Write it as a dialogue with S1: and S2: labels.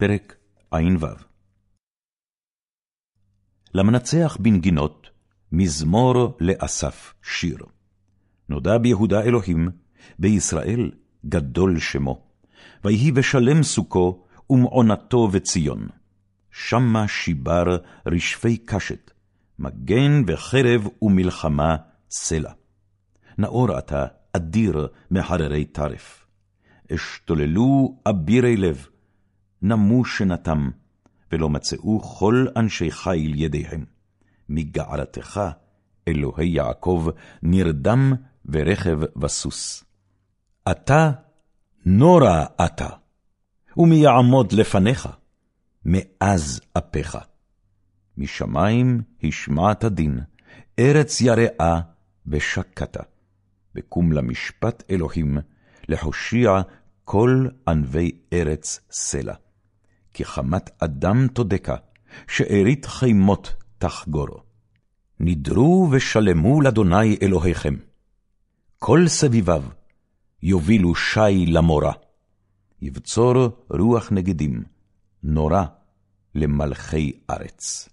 S1: פרק ע"ו למנצח בנגינות, מזמור לאסף שיר. נודע ביהודה אלוהים, בישראל גדול שמו. ויהי בשלם סוכו, ומעונתו בציון. שמה שיבר רשפי קשת, מגן וחרב ומלחמה סלע. נאור אתה, אדיר מחררי טרף. אשתוללו אבירי לב, נמו שנתם, ולא מצאו כל אנשי חיל ידיהם. מגעלתך, אלוהי יעקב, נרדם ורכב וסוס. אתה נורא אתה, ומי יעמוד לפניך? מאז אפיך. משמיים השמעת דין, ארץ יראה ושקעת. וקום למשפט אלוהים, להושיע כל ענבי ארץ סלע. כי חמת אדם תודקה, שארית חימות תחגורו. נדרו ושלמו לאדוני אלוהיכם. כל סביביו יובילו שי למורה. יבצור רוח נגדים, נורא למלכי ארץ.